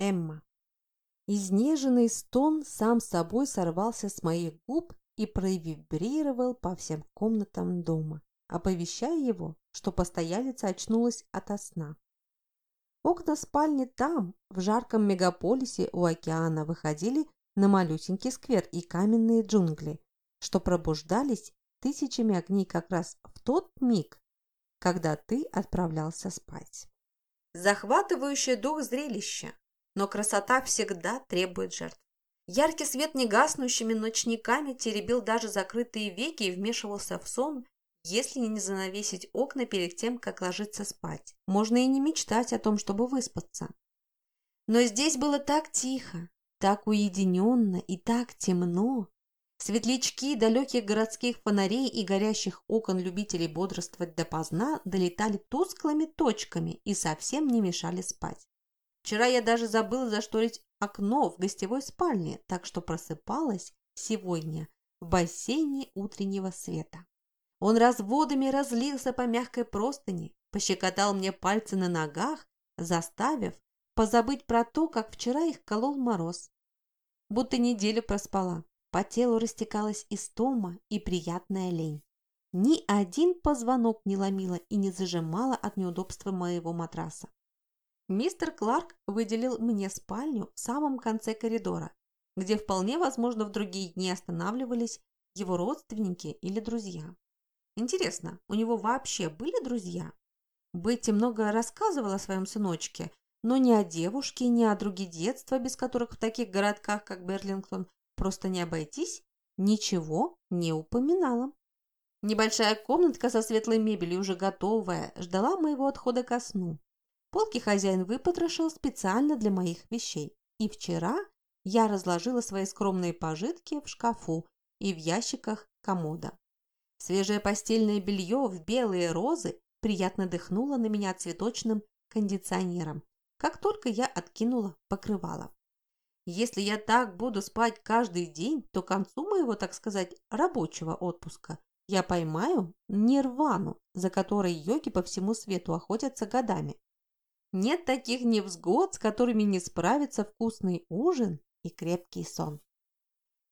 Эмма. Изнеженный стон сам собой сорвался с моих губ и провибрировал по всем комнатам дома, оповещая его, что постоялица очнулась ото сна. Окна спальни там, в жарком мегаполисе у океана, выходили на малюсенький сквер и каменные джунгли, что пробуждались тысячами огней как раз в тот миг, когда ты отправлялся спать. Захватывающее дух зрелище, но красота всегда требует жертв. Яркий свет негаснущими ночниками теребил даже закрытые веки и вмешивался в сон, если не занавесить окна перед тем, как ложиться спать. Можно и не мечтать о том, чтобы выспаться. Но здесь было так тихо, так уединенно и так темно. Светлячки далеких городских фонарей и горящих окон любителей бодрствовать допоздна долетали тусклыми точками и совсем не мешали спать. Вчера я даже забыла зашторить окно в гостевой спальне, так что просыпалась сегодня в бассейне утреннего света. Он разводами разлился по мягкой простыни, пощекотал мне пальцы на ногах, заставив позабыть про то, как вчера их колол мороз. Будто неделю проспала. По телу растекалась истома и приятная лень. Ни один позвонок не ломила и не зажимала от неудобства моего матраса. Мистер Кларк выделил мне спальню в самом конце коридора, где вполне возможно в другие дни останавливались его родственники или друзья. Интересно, у него вообще были друзья? Бетти много рассказывала о своем сыночке, но ни о девушке, ни о друге детства, без которых в таких городках, как Берлингтон, просто не обойтись, ничего не упоминала. Небольшая комнатка со светлой мебелью, уже готовая, ждала моего отхода ко сну. Полки хозяин выпотрошил специально для моих вещей. И вчера я разложила свои скромные пожитки в шкафу и в ящиках комода. Свежее постельное белье в белые розы приятно дыхнуло на меня цветочным кондиционером, как только я откинула покрывало. Если я так буду спать каждый день, то к концу моего, так сказать, рабочего отпуска я поймаю нирвану, за которой йоги по всему свету охотятся годами. Нет таких невзгод, с которыми не справится вкусный ужин и крепкий сон.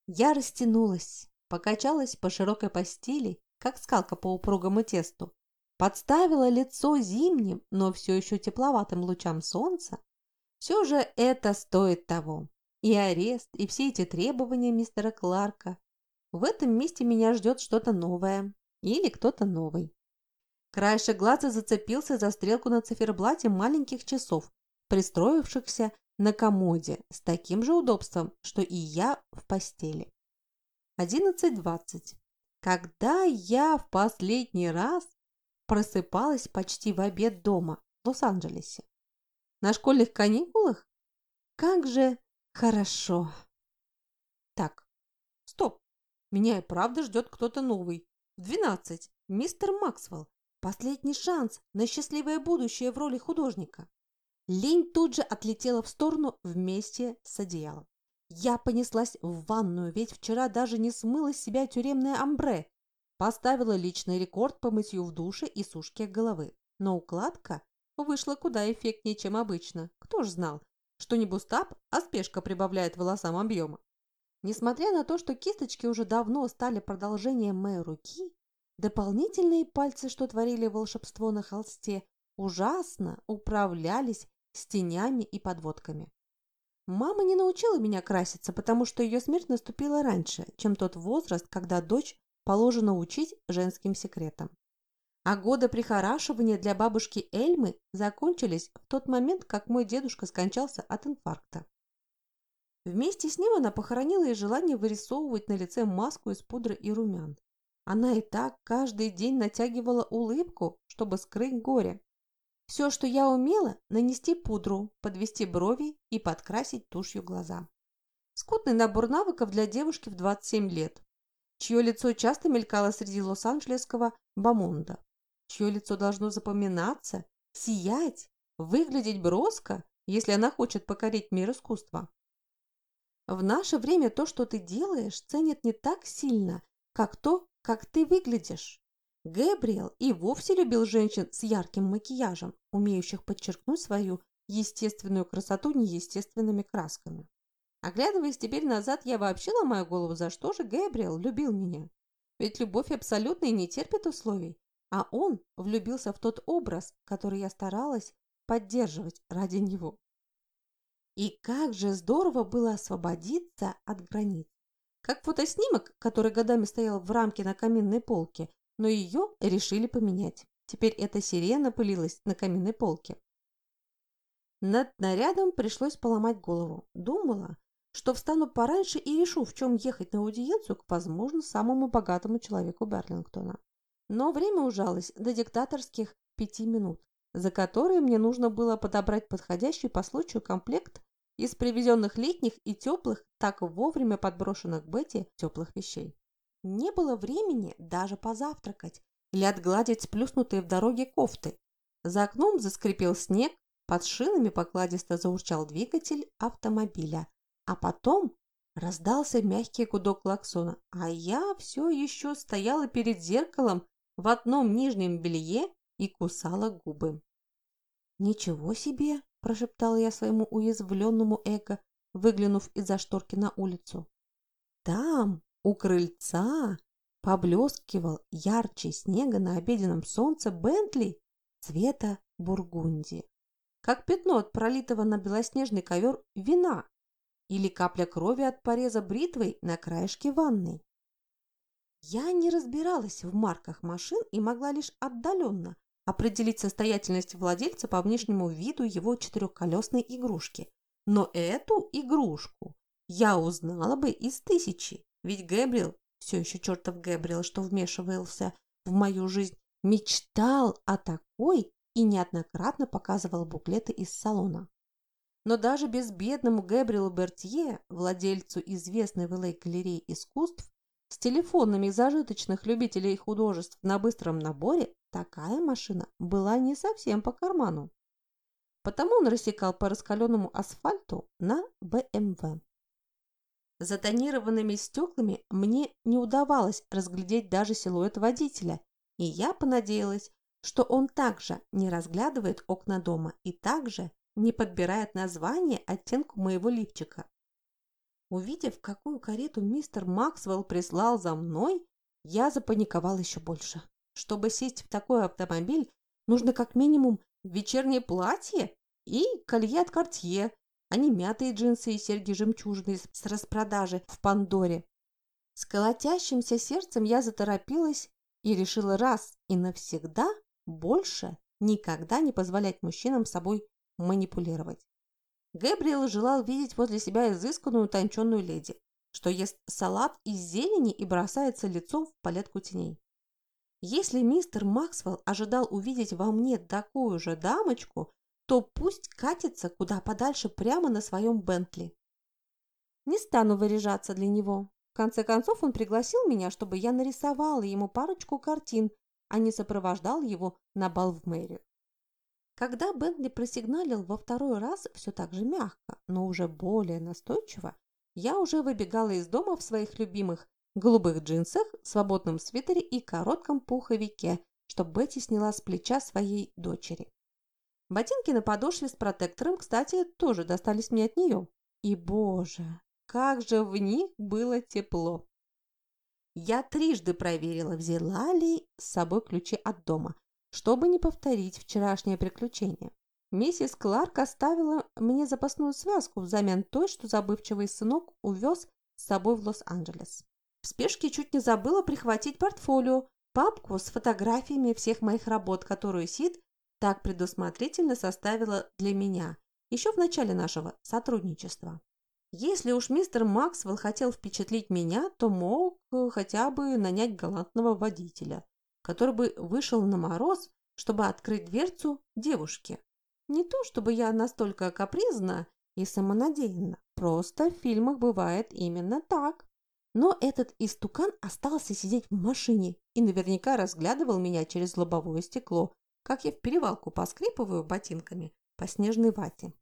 Я растянулась, покачалась по широкой постели, как скалка по упругому тесту, подставила лицо зимним, но все еще тепловатым лучам солнца. Все же это стоит того. И арест, и все эти требования мистера Кларка. В этом месте меня ждет что-то новое. Или кто-то новый. Краешек глаза зацепился за стрелку на циферблате маленьких часов, пристроившихся на комоде с таким же удобством, что и я в постели. 11.20. Когда я в последний раз просыпалась почти в обед дома в Лос-Анджелесе? На школьных каникулах? Как же хорошо! Так, стоп, меня и правда ждет кто-то новый. В 12. Мистер Максвелл. Последний шанс на счастливое будущее в роли художника. Лень тут же отлетела в сторону вместе с одеялом. Я понеслась в ванную, ведь вчера даже не смыла с себя тюремное амбре. Поставила личный рекорд по мытью в душе и сушке головы. Но укладка вышла куда эффектнее, чем обычно. Кто ж знал, что не буст-ап, а спешка прибавляет волосам объема. Несмотря на то, что кисточки уже давно стали продолжением моей руки, Дополнительные пальцы, что творили волшебство на холсте, ужасно управлялись с тенями и подводками. Мама не научила меня краситься, потому что ее смерть наступила раньше, чем тот возраст, когда дочь положено учить женским секретам. А годы прихорашивания для бабушки Эльмы закончились в тот момент, как мой дедушка скончался от инфаркта. Вместе с ним она похоронила и желание вырисовывать на лице маску из пудры и румян. Она и так каждый день натягивала улыбку, чтобы скрыть горе. Все, что я умела, нанести пудру, подвести брови и подкрасить тушью глаза. Скудный набор навыков для девушки в 27 лет, чье лицо часто мелькало среди лос-анджелесского бомонда, чье лицо должно запоминаться, сиять, выглядеть броско, если она хочет покорить мир искусства. В наше время то, что ты делаешь, ценят не так сильно, как то, как ты выглядишь. Гэбриэл и вовсе любил женщин с ярким макияжем, умеющих подчеркнуть свою естественную красоту неестественными красками. Оглядываясь теперь назад, я вообще ломаю голову, за что же Гэбриэл любил меня. Ведь любовь абсолютно и не терпит условий, а он влюбился в тот образ, который я старалась поддерживать ради него. И как же здорово было освободиться от границ. Как фотоснимок, который годами стоял в рамке на каминной полке, но ее решили поменять. Теперь эта сирена пылилась на каминной полке. Над нарядом пришлось поломать голову. Думала, что встану пораньше и решу, в чем ехать на аудиенцию к, возможно, самому богатому человеку Берлингтона. Но время ужалось до диктаторских пяти минут, за которые мне нужно было подобрать подходящий по случаю комплект из привезенных летних и теплых, так вовремя подброшенных Бетти теплых вещей. Не было времени даже позавтракать или отгладить сплюснутые в дороге кофты. За окном заскрипел снег, под шинами покладисто заурчал двигатель автомобиля, а потом раздался мягкий гудок клаксона, а я все еще стояла перед зеркалом в одном нижнем белье и кусала губы. «Ничего себе!» – прошептала я своему уязвленному эго, выглянув из-за шторки на улицу. Там, у крыльца, поблескивал ярче снега на обеденном солнце Бентли цвета бургундии, как пятно от пролитого на белоснежный ковер вина или капля крови от пореза бритвой на краешке ванны. Я не разбиралась в марках машин и могла лишь отдаленно определить состоятельность владельца по внешнему виду его четырехколесной игрушки. Но эту игрушку я узнала бы из тысячи, ведь Гэбриэл, все еще чертов Гэбриэл, что вмешивался в мою жизнь, мечтал о такой и неоднократно показывал буклеты из салона. Но даже безбедному Гэбриэлу Бертье, владельцу известной в Л.А. галереи искусств, с телефонами зажиточных любителей художеств на быстром наборе такая машина была не совсем по карману. Потому он рассекал по раскаленному асфальту на БМВ. За тонированными стеклами мне не удавалось разглядеть даже силуэт водителя, и я понадеялась, что он также не разглядывает окна дома и также не подбирает название оттенку моего лифчика. Увидев, какую карету мистер Максвелл прислал за мной, я запаниковал еще больше. Чтобы сесть в такой автомобиль, нужно как минимум вечернее платье и колье от Кортье, а не мятые джинсы и серьги жемчужные с распродажи в Пандоре. С колотящимся сердцем я заторопилась и решила раз и навсегда больше никогда не позволять мужчинам собой манипулировать. Гэбриэл желал видеть возле себя изысканную утонченную леди, что ест салат из зелени и бросается лицом в палетку теней. Если мистер Максвелл ожидал увидеть во мне такую же дамочку, то пусть катится куда подальше прямо на своем Бентли. Не стану выряжаться для него. В конце концов, он пригласил меня, чтобы я нарисовала ему парочку картин, а не сопровождал его на бал в мэрию. Когда Бентли просигналил во второй раз все так же мягко, но уже более настойчиво, я уже выбегала из дома в своих любимых голубых джинсах, свободном свитере и коротком пуховике, чтобы Бетти сняла с плеча своей дочери. Ботинки на подошве с протектором, кстати, тоже достались мне от нее. И, боже, как же в них было тепло! Я трижды проверила, взяла ли с собой ключи от дома, чтобы не повторить вчерашнее приключение. Миссис Кларк оставила мне запасную связку взамен той, что забывчивый сынок увез с собой в Лос-Анджелес. В спешке чуть не забыла прихватить портфолио, папку с фотографиями всех моих работ, которую Сид так предусмотрительно составила для меня еще в начале нашего сотрудничества. Если уж мистер Максвелл хотел впечатлить меня, то мог э, хотя бы нанять галантного водителя, который бы вышел на мороз, чтобы открыть дверцу девушке. Не то, чтобы я настолько капризна и самонадеянна, просто в фильмах бывает именно так. Но этот истукан остался сидеть в машине и наверняка разглядывал меня через лобовое стекло, как я в перевалку поскрипываю ботинками по снежной вате.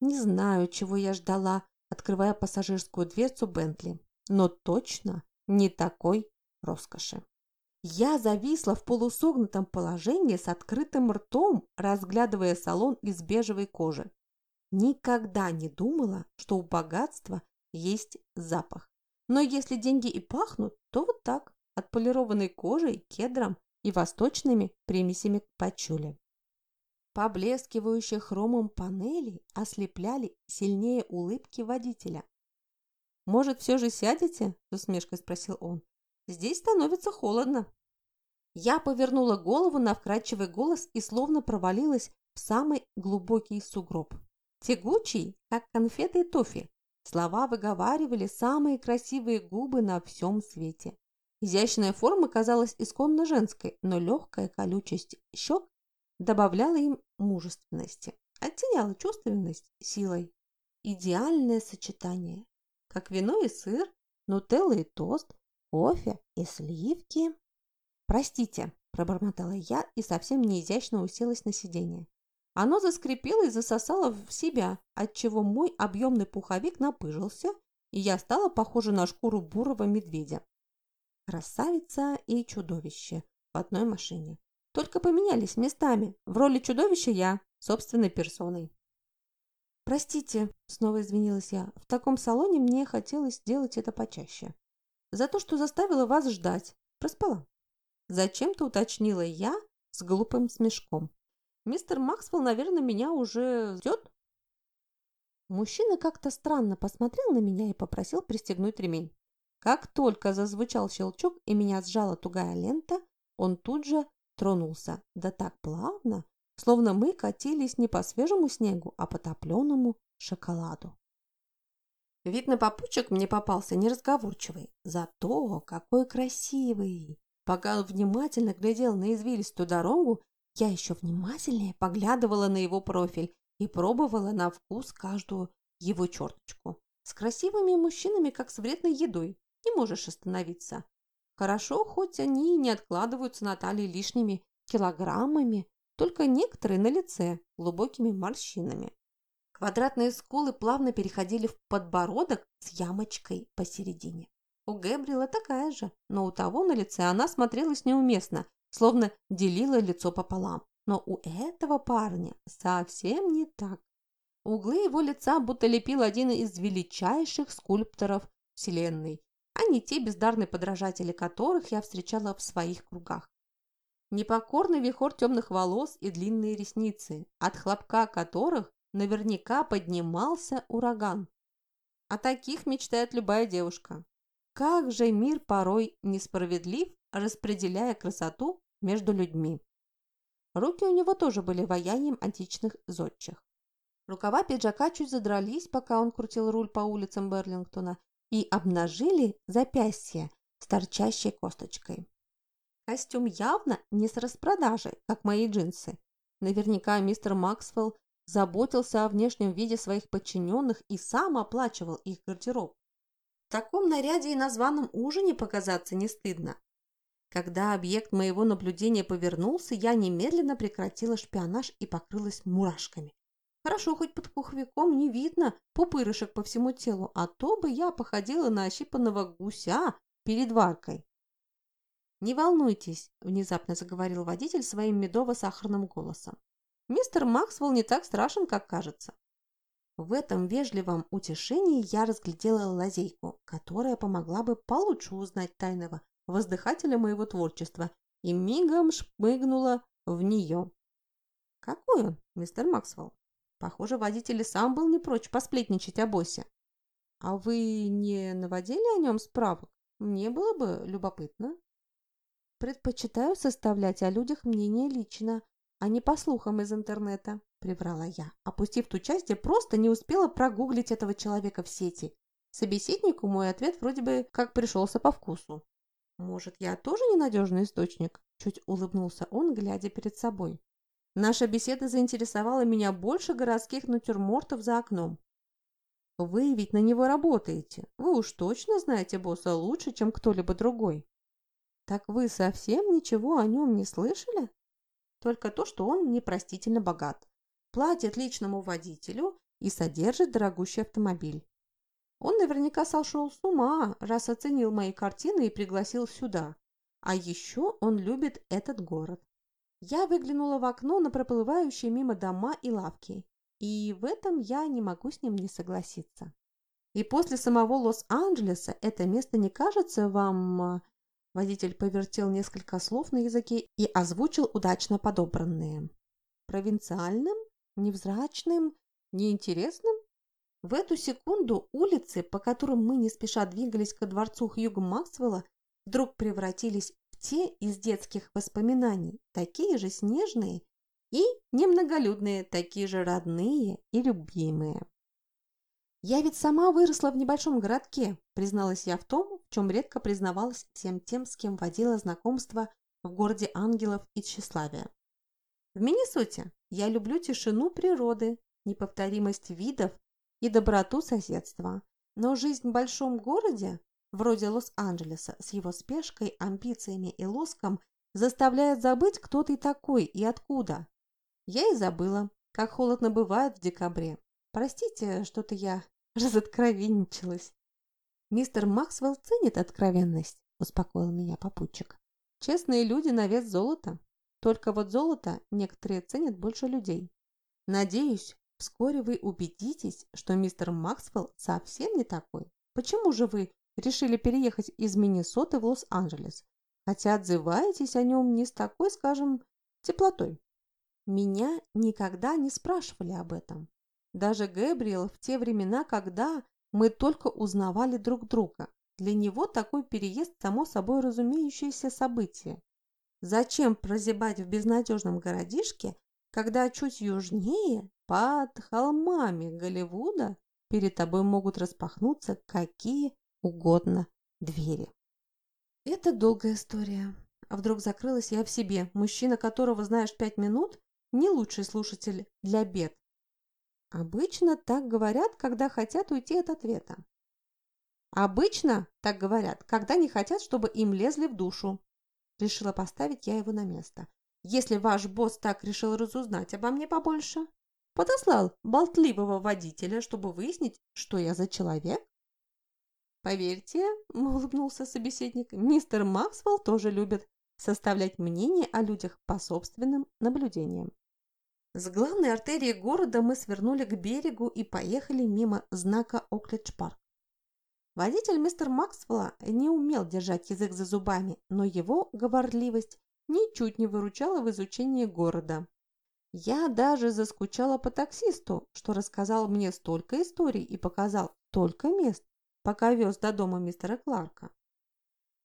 Не знаю, чего я ждала, открывая пассажирскую дверцу Бентли, но точно не такой роскоши. Я зависла в полусогнутом положении с открытым ртом, разглядывая салон из бежевой кожи. Никогда не думала, что у богатства есть запах. Но если деньги и пахнут, то вот так, отполированной кожей, кедром и восточными примесями пачули. Поблескивающие хромом панели ослепляли сильнее улыбки водителя. «Может, все же сядете?» – с усмешкой спросил он. «Здесь становится холодно». Я повернула голову на вкрадчивый голос и словно провалилась в самый глубокий сугроб. Тягучий, как конфеты и тофи. Слова выговаривали самые красивые губы на всем свете. Изящная форма казалась исконно женской, но легкая колючесть щек добавляла им мужественности, оттеняла чувственность силой. Идеальное сочетание, как вино и сыр, нутелла и тост, кофе и сливки. «Простите», – пробормотала я и совсем неизящно уселась на сиденье. Оно заскрипело и засосало в себя, отчего мой объемный пуховик напыжился, и я стала похожа на шкуру бурого медведя. Красавица и чудовище в одной машине. Только поменялись местами. В роли чудовища я, собственной персоной. «Простите», — снова извинилась я, — «в таком салоне мне хотелось сделать это почаще. За то, что заставила вас ждать. Проспала». Зачем-то уточнила я с глупым смешком. Мистер Максвелл, наверное, меня уже ждет. Мужчина как-то странно посмотрел на меня и попросил пристегнуть ремень. Как только зазвучал щелчок и меня сжала тугая лента, он тут же тронулся, да так плавно, словно мы катились не по свежему снегу, а по топленому шоколаду. Видно, попутчик мне попался неразговорчивый, зато какой красивый. Пока он внимательно глядел на извилистую дорогу, я еще внимательнее поглядывала на его профиль и пробовала на вкус каждую его черточку. С красивыми мужчинами, как с вредной едой, не можешь остановиться. Хорошо, хоть они не откладываются на талии лишними килограммами, только некоторые на лице глубокими морщинами. Квадратные скулы плавно переходили в подбородок с ямочкой посередине. У Гэбриэла такая же, но у того на лице она смотрелась неуместно, словно делила лицо пополам. Но у этого парня совсем не так. Углы его лица будто лепил один из величайших скульпторов Вселенной, а не те бездарные подражатели которых я встречала в своих кругах. Непокорный вихор темных волос и длинные ресницы, от хлопка которых наверняка поднимался ураган. О таких мечтает любая девушка. Как же мир порой несправедлив распределяя красоту между людьми. Руки у него тоже были воянием античных зодчих. Рукава пиджака чуть задрались, пока он крутил руль по улицам Берлингтона, и обнажили запястье с торчащей косточкой. Костюм явно не с распродажи, как мои джинсы. Наверняка мистер Максвелл заботился о внешнем виде своих подчиненных и сам оплачивал их гардероб. В таком наряде и на званом ужине показаться не стыдно. Когда объект моего наблюдения повернулся, я немедленно прекратила шпионаж и покрылась мурашками. Хорошо, хоть под пуховиком не видно пупырышек по всему телу, а то бы я походила на ощипанного гуся перед варкой. «Не волнуйтесь», – внезапно заговорил водитель своим медово-сахарным голосом. «Мистер Максвелл не так страшен, как кажется». В этом вежливом утешении я разглядела лазейку, которая помогла бы получше узнать тайного воздыхателя моего творчества, и мигом шмыгнула в нее. «Какой он, мистер Максвелл?» Похоже, водитель и сам был не прочь посплетничать о боссе. «А вы не наводили о нем справок? Мне было бы любопытно». «Предпочитаю составлять о людях мнение лично, а не по слухам из интернета», – приврала я, опустив ту часть, где просто не успела прогуглить этого человека в сети. Собеседнику мой ответ вроде бы как пришелся по вкусу. «Может, я тоже ненадежный источник?» Чуть улыбнулся он, глядя перед собой. Наша беседа заинтересовала меня больше городских натюрмортов за окном. «Вы ведь на него работаете. Вы уж точно знаете босса лучше, чем кто-либо другой». «Так вы совсем ничего о нем не слышали?» «Только то, что он непростительно богат, платит личному водителю и содержит дорогущий автомобиль. Он наверняка сошел с ума, раз оценил мои картины и пригласил сюда. А еще он любит этот город. Я выглянула в окно на проплывающие мимо дома и лавки, и в этом я не могу с ним не согласиться. И после самого Лос-Анджелеса это место не кажется вам... Водитель повертел несколько слов на языке и озвучил удачно подобранные. Провинциальным, невзрачным, неинтересным? В эту секунду улицы, по которым мы не спеша двигались ко дворцу Хьюга Максвелла, вдруг превратились в те из детских воспоминаний, такие же снежные и немноголюдные, такие же родные и любимые. «Я ведь сама выросла в небольшом городке», призналась я в том, в чем редко признавалась всем тем, с кем водила знакомство в городе ангелов и тщеславия. В Миннесоте я люблю тишину природы, неповторимость видов и доброту соседства. Но жизнь в большом городе, вроде Лос-Анджелеса, с его спешкой, амбициями и лоском, заставляет забыть, кто ты такой и откуда. Я и забыла, как холодно бывает в декабре. Простите, что-то я разоткровенничалась. Мистер Максвелл ценит откровенность, успокоил меня попутчик. Честные люди на вес золота. Только вот золото некоторые ценят больше людей. Надеюсь, вскоре вы убедитесь, что мистер Максвелл совсем не такой. Почему же вы решили переехать из Миннесоты в Лос-Анджелес, хотя отзываетесь о нем не с такой, скажем, теплотой? Меня никогда не спрашивали об этом. Даже Гэбриэл в те времена, когда мы только узнавали друг друга. Для него такой переезд само собой разумеющееся событие. Зачем прозябать в безнадежном городишке, когда чуть южнее, под холмами Голливуда, перед тобой могут распахнуться какие угодно двери? Это долгая история. А вдруг закрылась я в себе, мужчина, которого знаешь пять минут, не лучший слушатель для бед. Обычно так говорят, когда хотят уйти от ответа. Обычно так говорят, когда не хотят, чтобы им лезли в душу. Решила поставить я его на место. Если ваш босс так решил разузнать обо мне побольше, подослал болтливого водителя, чтобы выяснить, что я за человек? Поверьте, улыбнулся собеседник, мистер Максвелл тоже любит составлять мнение о людях по собственным наблюдениям. С главной артерии города мы свернули к берегу и поехали мимо знака Оклидж-парк. Водитель мистер Максвелла не умел держать язык за зубами, но его говорливость ничуть не выручала в изучении города. Я даже заскучала по таксисту, что рассказал мне столько историй и показал столько мест, пока вез до дома мистера Кларка.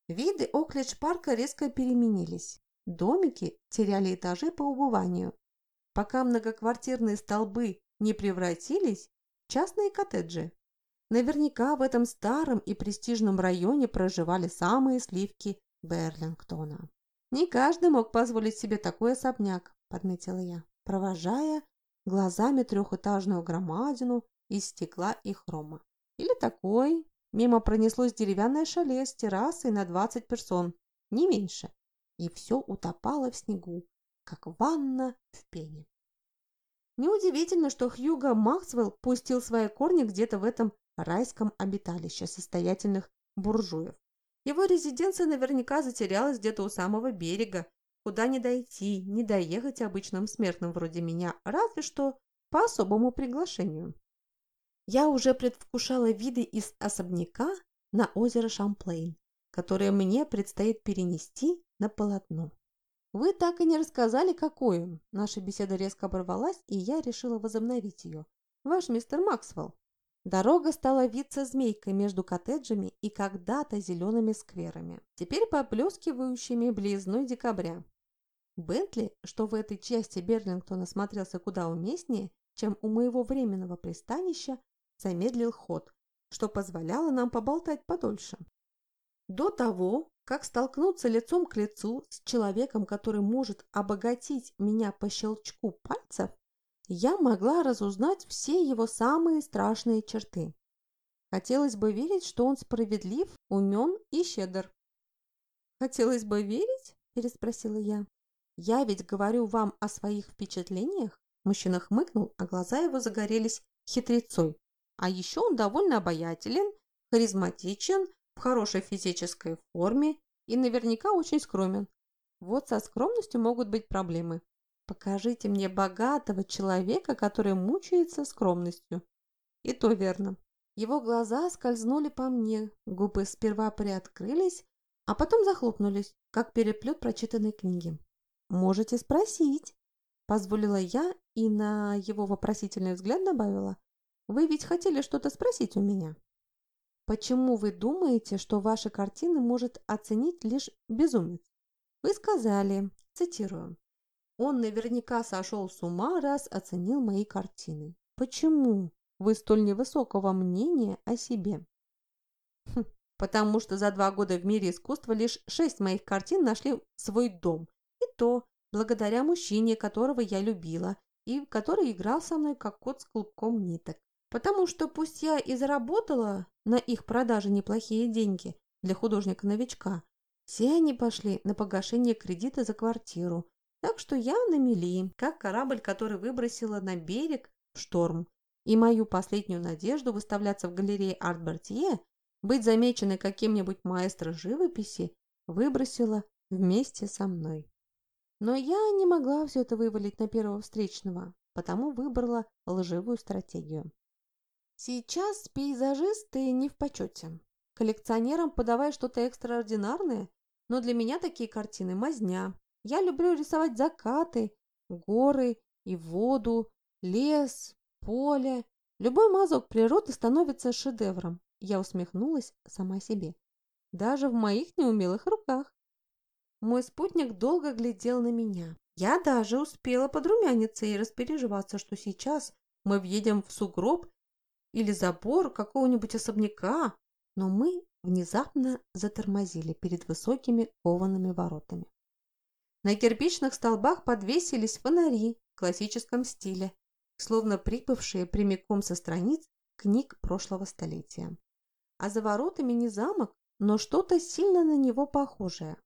Виды Оклидж-парка резко переменились. Домики теряли этажи по убыванию, пока многоквартирные столбы не превратились в частные коттеджи. Наверняка в этом старом и престижном районе проживали самые сливки Берлингтона. Не каждый мог позволить себе такой особняк, подметила я, провожая глазами трехэтажную громадину из стекла и хрома. Или такой. Мимо пронеслось деревянное шале с террасой на 20 персон, не меньше. И все утопало в снегу, как ванна в пене. Неудивительно, что Хьюго Максвелл пустил свои корни где-то в этом райском обиталище состоятельных буржуев. Его резиденция наверняка затерялась где-то у самого берега, куда не дойти, не доехать обычным смертным вроде меня, разве что по особому приглашению. Я уже предвкушала виды из особняка на озеро Шамплейн, которое мне предстоит перенести на полотно. Вы так и не рассказали, какое. Наша беседа резко оборвалась, и я решила возобновить ее. Ваш мистер Максвелл. Дорога стала виться змейкой между коттеджами и когда-то зелеными скверами, теперь поблескивающими близной декабря. Бентли, что в этой части Берлингтона смотрелся куда уместнее, чем у моего временного пристанища, замедлил ход, что позволяло нам поболтать подольше. До того, как столкнуться лицом к лицу с человеком, который может обогатить меня по щелчку пальцев, я могла разузнать все его самые страшные черты. Хотелось бы верить, что он справедлив, умен и щедр. «Хотелось бы верить?» – переспросила я. «Я ведь говорю вам о своих впечатлениях?» Мужчина хмыкнул, а глаза его загорелись хитрецой. А еще он довольно обаятелен, харизматичен, в хорошей физической форме и наверняка очень скромен. Вот со скромностью могут быть проблемы. Покажите мне богатого человека, который мучается скромностью. И то верно. Его глаза скользнули по мне, губы сперва приоткрылись, а потом захлопнулись, как переплет прочитанной книги. «Можете спросить», – позволила я и на его вопросительный взгляд добавила. «Вы ведь хотели что-то спросить у меня?» «Почему вы думаете, что ваши картины может оценить лишь безумец?» Вы сказали, цитирую, «Он наверняка сошел с ума, раз оценил мои картины. Почему вы столь невысокого мнения о себе?» хм, «Потому что за два года в мире искусства лишь шесть моих картин нашли свой дом. И то благодаря мужчине, которого я любила, и который играл со мной как кот с клубком ниток. Потому что пусть я и заработала на их продаже неплохие деньги для художника-новичка, все они пошли на погашение кредита за квартиру, так что я на мели, как корабль, который выбросила на берег шторм. И мою последнюю надежду выставляться в галерее Арт-Бартье, быть замеченной каким-нибудь маэстро живописи, выбросила вместе со мной. Но я не могла все это вывалить на первого встречного, потому выбрала лживую стратегию. Сейчас пейзажисты не в почете. Коллекционерам подавай что-то экстраординарное, но для меня такие картины мазня. Я люблю рисовать закаты, горы и воду, лес, поле. Любой мазок природы становится шедевром. Я усмехнулась сама себе. Даже в моих неумелых руках. Мой спутник долго глядел на меня. Я даже успела подрумяниться и распереживаться, что сейчас мы въедем в сугроб или забор какого-нибудь особняка, но мы внезапно затормозили перед высокими коваными воротами. На кирпичных столбах подвесились фонари в классическом стиле, словно прибывшие прямиком со страниц книг прошлого столетия. А за воротами не замок, но что-то сильно на него похожее.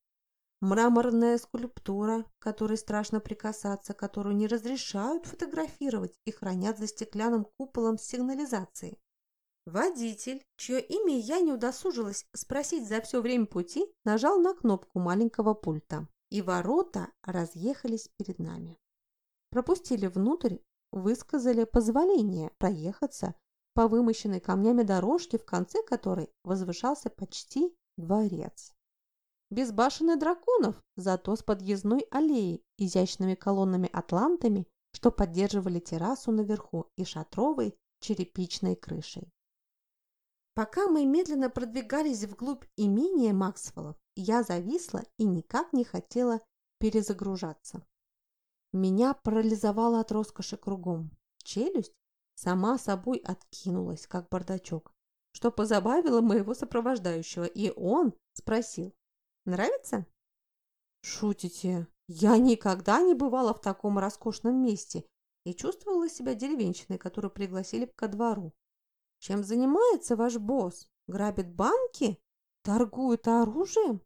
Мраморная скульптура, которой страшно прикасаться, которую не разрешают фотографировать и хранят за стеклянным куполом с сигнализацией. Водитель, чье имя я не удосужилась спросить за все время пути, нажал на кнопку маленького пульта, и ворота разъехались перед нами. Пропустили внутрь, высказали позволение проехаться по вымощенной камнями дорожке, в конце которой возвышался почти дворец. Без башен и драконов, зато с подъездной аллеей, изящными колоннами-атлантами, что поддерживали террасу наверху и шатровой черепичной крышей. Пока мы медленно продвигались вглубь имения Максвеллов, я зависла и никак не хотела перезагружаться. Меня парализовало от роскоши кругом. Челюсть сама собой откинулась, как бардачок, что позабавило моего сопровождающего, и он спросил, «Нравится?» «Шутите? Я никогда не бывала в таком роскошном месте и чувствовала себя деревенщиной, которую пригласили ко двору. Чем занимается ваш босс? Грабит банки? Торгует оружием?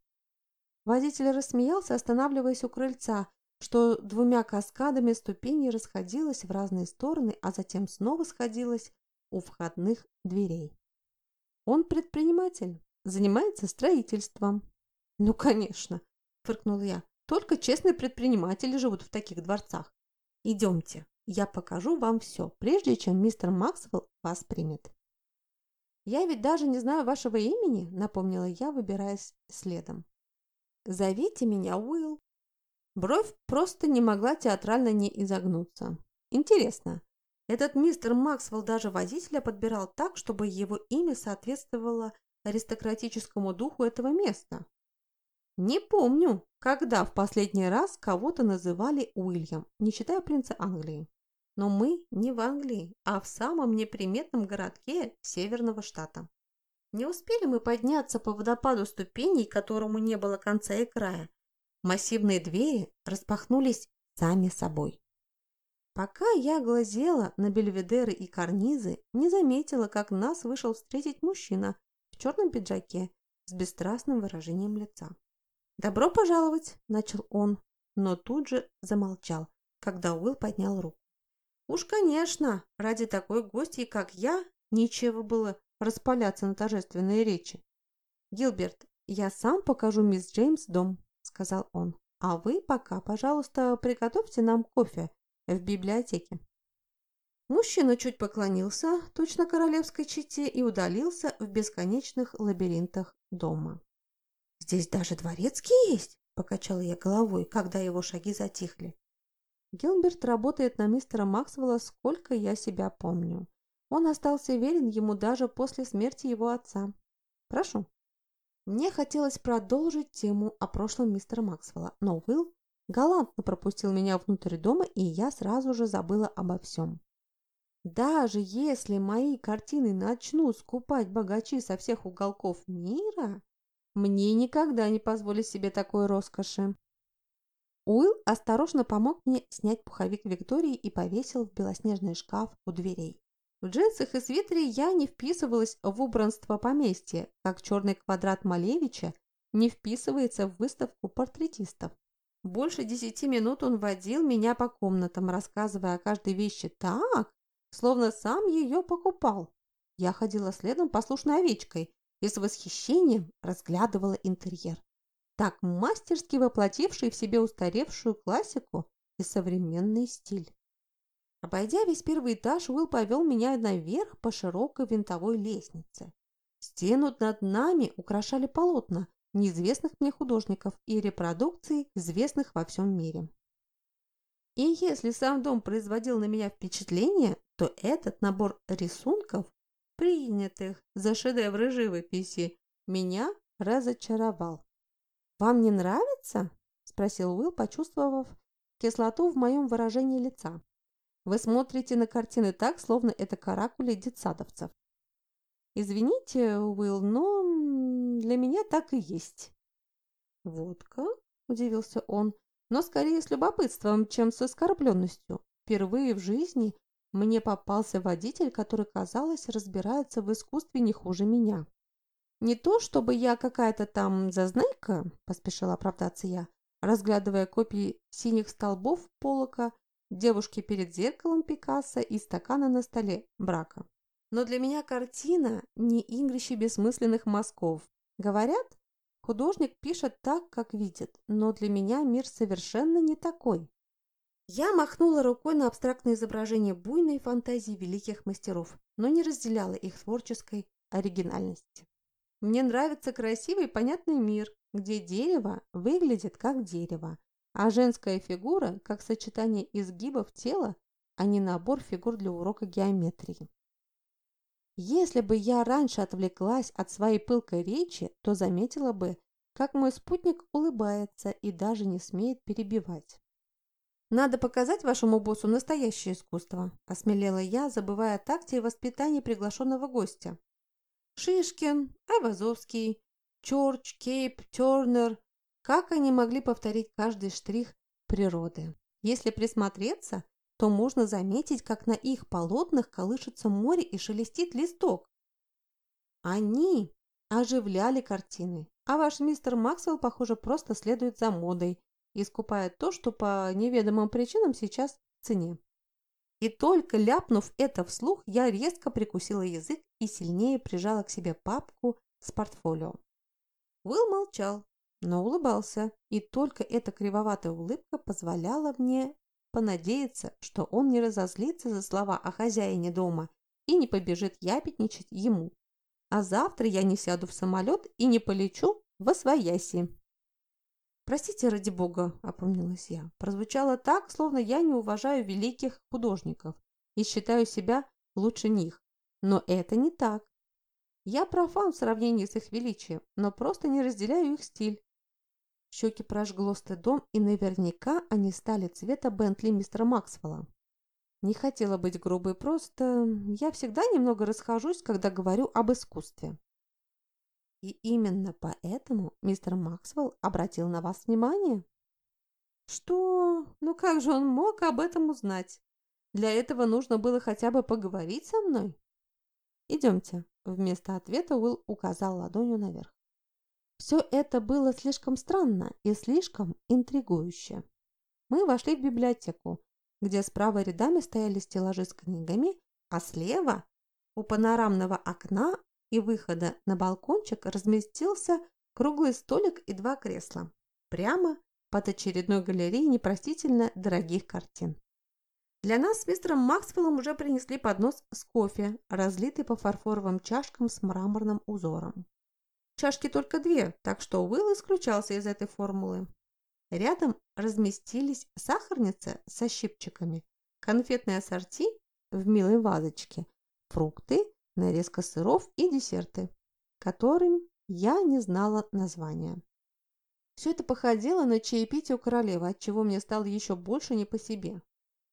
Водитель рассмеялся, останавливаясь у крыльца, что двумя каскадами ступеней расходилось в разные стороны, а затем снова сходилось у входных дверей. Он предприниматель, занимается строительством. Ну, конечно, фыркнул я. Только честные предприниматели живут в таких дворцах. Идемте, я покажу вам все, прежде чем мистер Максвелл вас примет. «Я ведь даже не знаю вашего имени», — напомнила я, выбираясь следом. «Зовите меня Уилл». Бровь просто не могла театрально не изогнуться. «Интересно, этот мистер Максвелл даже водителя подбирал так, чтобы его имя соответствовало аристократическому духу этого места?» «Не помню, когда в последний раз кого-то называли Уильям, не считая принца Англии. Но мы не в Англии, а в самом неприметном городке северного штата. Не успели мы подняться по водопаду ступеней, которому не было конца и края. Массивные двери распахнулись сами собой. Пока я глазела на бельведеры и карнизы, не заметила, как нас вышел встретить мужчина в черном пиджаке с бесстрастным выражением лица. «Добро пожаловать!» – начал он, но тут же замолчал, когда Уилл поднял руку. Уж, конечно, ради такой гости, как я, нечего было распаляться на торжественные речи. Гилберт, я сам покажу мисс Джеймс дом», — сказал он. «А вы пока, пожалуйста, приготовьте нам кофе в библиотеке». Мужчина чуть поклонился, точно королевской чете, и удалился в бесконечных лабиринтах дома. «Здесь даже дворецкий есть?» – покачала я головой, когда его шаги затихли. Гилберт работает на мистера Максвелла, сколько я себя помню. Он остался верен ему даже после смерти его отца. Прошу. Мне хотелось продолжить тему о прошлом мистера Максвелла, но Уилл галантно пропустил меня внутрь дома, и я сразу же забыла обо всем. Даже если мои картины начнут скупать богачи со всех уголков мира, мне никогда не позволю себе такой роскоши. Уилл осторожно помог мне снять пуховик Виктории и повесил в белоснежный шкаф у дверей. В джинсах и свитере я не вписывалась в убранство поместья, как черный квадрат Малевича не вписывается в выставку портретистов. Больше десяти минут он водил меня по комнатам, рассказывая о каждой вещи так, словно сам ее покупал. Я ходила следом послушной овечкой и с восхищением разглядывала интерьер, так мастерски воплотивший в себе устаревшую классику и современный стиль. Обойдя весь первый этаж, Уилл повел меня наверх по широкой винтовой лестнице. Стену над нами украшали полотна неизвестных мне художников и репродукции, известных во всем мире. И если сам дом производил на меня впечатление, то этот набор рисунков, принятых за шедевры живописи, меня разочаровал. «Вам не нравится?» – спросил Уилл, почувствовав кислоту в моем выражении лица. Вы смотрите на картины так, словно это каракули детсадовцев. Извините, Уилл, но для меня так и есть. Водка? Удивился он, но скорее с любопытством, чем с оскорбленностью. Впервые в жизни мне попался водитель, который, казалось, разбирается в искусстве не хуже меня. Не то, чтобы я какая-то там зазнайка, поспешила оправдаться я, разглядывая копии синих столбов полока девушки перед зеркалом Пикассо и стакана на столе брака. Но для меня картина не игрище бессмысленных мазков. Говорят, художник пишет так, как видит, но для меня мир совершенно не такой. Я махнула рукой на абстрактное изображение буйной фантазии великих мастеров, но не разделяла их творческой оригинальности. Мне нравится красивый понятный мир, где дерево выглядит как дерево, а женская фигура как сочетание изгибов тела, а не набор фигур для урока геометрии. Если бы я раньше отвлеклась от своей пылкой речи, то заметила бы, как мой спутник улыбается и даже не смеет перебивать. «Надо показать вашему боссу настоящее искусство», – осмелела я, забывая о такте и воспитании приглашенного гостя. Шишкин, Айвазовский, Чорч, Кейп, Тернер как они могли повторить каждый штрих природы? Если присмотреться, то можно заметить, как на их полотнах колышется море и шелестит листок. Они оживляли картины, а ваш мистер Максвелл, похоже, просто следует за модой и скупает то, что по неведомым причинам сейчас в цене. И только ляпнув это вслух, я резко прикусила язык и сильнее прижала к себе папку с портфолио. Уилл молчал, но улыбался, и только эта кривоватая улыбка позволяла мне понадеяться, что он не разозлится за слова о хозяине дома и не побежит ябедничать ему. А завтра я не сяду в самолет и не полечу в Освояси. «Простите, ради бога», – опомнилась я. Прозвучало так, словно я не уважаю великих художников и считаю себя лучше них. Но это не так. Я профан в сравнении с их величием, но просто не разделяю их стиль. Щеки прожгло стыдом, и наверняка они стали цвета Бентли мистера Максвелла. Не хотела быть грубой, просто я всегда немного расхожусь, когда говорю об искусстве. И именно поэтому мистер Максвелл обратил на вас внимание? Что? Ну как же он мог об этом узнать? Для этого нужно было хотя бы поговорить со мной. Идемте. Вместо ответа Уилл указал ладонью наверх. Все это было слишком странно и слишком интригующе. Мы вошли в библиотеку, где справа рядами стояли стеллажи с книгами, а слева у панорамного окна и выхода на балкончик разместился круглый столик и два кресла. Прямо под очередной галереей непростительно дорогих картин. Для нас с мистером Максвеллом уже принесли поднос с кофе, разлитый по фарфоровым чашкам с мраморным узором. Чашки только две, так что Уилл исключался из этой формулы. Рядом разместились сахарница со щипчиками, конфетные ассорти в милой вазочке, фрукты, нарезка сыров и десерты, которым я не знала названия. Все это походило на чаепитие у королевы, отчего мне стало еще больше не по себе.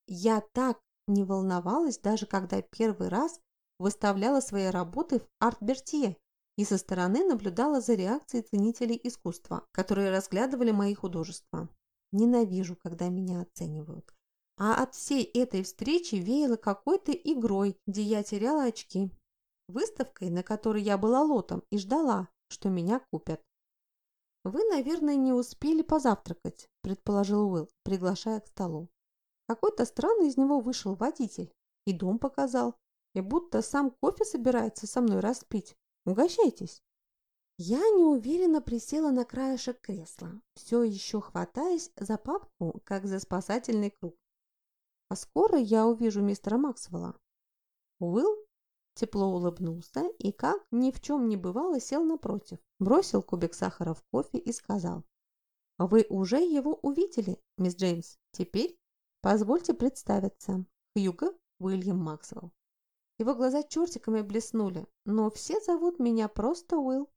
Я так не волновалась, даже когда первый раз выставляла свои работы в арт-бертье и со стороны наблюдала за реакцией ценителей искусства, которые разглядывали мои художества. Ненавижу, когда меня оценивают. А от всей этой встречи веяло какой-то игрой, где я теряла очки. Выставкой, на которой я была лотом и ждала, что меня купят. «Вы, наверное, не успели позавтракать», – предположил Уилл, приглашая к столу. Какой-то странный из него вышел водитель и дом показал, и будто сам кофе собирается со мной распить. Угощайтесь. Я неуверенно присела на краешек кресла, все еще хватаясь за папку, как за спасательный круг. А скоро я увижу мистера Максвелла. Уилл тепло улыбнулся и, как ни в чем не бывало, сел напротив, бросил кубик сахара в кофе и сказал. «Вы уже его увидели, мисс Джеймс. Теперь позвольте представиться. Хьюго Уильям Максвелл». Его глаза чертиками блеснули, но все зовут меня просто Уилл.